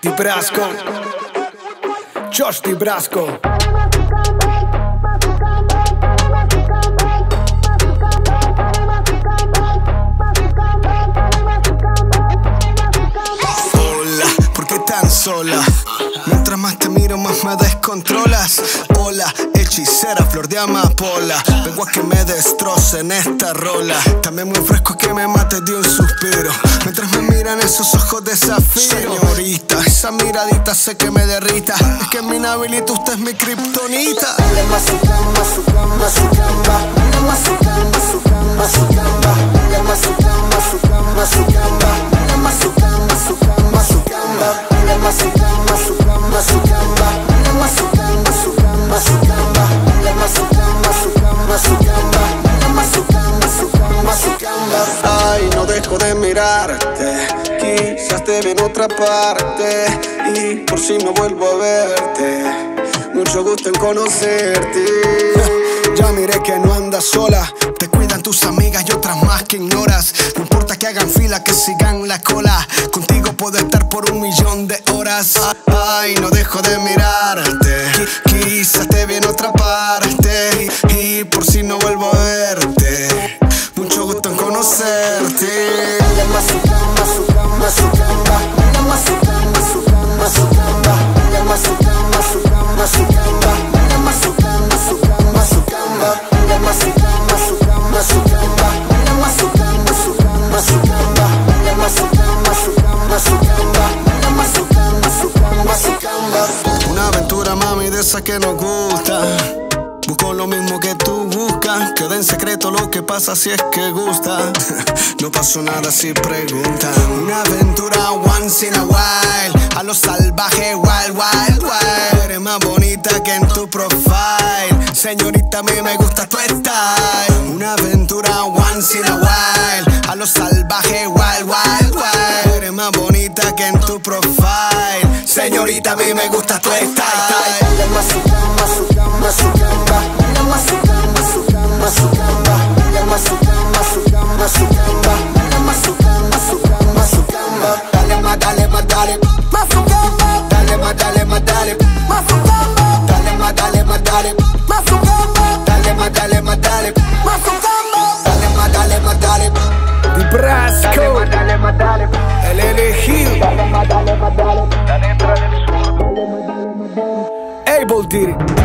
Ty brásko, čož ty brásko? Más te miro, más me descontrolas. Hola, hechicera, flor de amapola. Vengo a que me destrocen esta rola. También muy fresco que me mate de un suspiro. Mientras me miran esos ojos de zafiro. Señorita, esa miradita sé que me derrita. Es que mi nabilita, usted es mi kriptonita. Quizás te vi en otra parte. Y por si me vuelvo a verte. Mucho gusto en conocerte. Ya miré que no andas sola. Te cuidan tus amigas y otras más que ignoras. No importa que hagan fila, que sigan la cola. Contigo puedo estar por un millón de horas. Ay, no dejo de mirarte. Qui- Quizás te vi en otra parte. Y por si no vuelvo a verte. Mucho gusto en conocerte. Una aventura, mami, de esa que nos gusta. Busco lo mismo que tú buscas. Queda en secreto lo que pasa si es que gusta. No pasó nada si preguntan. Una aventura once in a while. A lo salvaje, wild, wild, wild. Eres más bonita que en tu profile. Señorita, a mí me gusta tu style. Una aventura once in a while. A lo salvaje, wild, wild, wild. Eres más bonita que en tu profile. Señorita, a mí me gusta tu style. ma su gamba Dale ma dale ma dale ma su gamba Dale ma dale ma dale ma su gamba Dale ma dale ma dale Di Brasco Dale ma dale ma dale Elele Hill Dale ma dale ma dale Da dentro nel sud Able Diri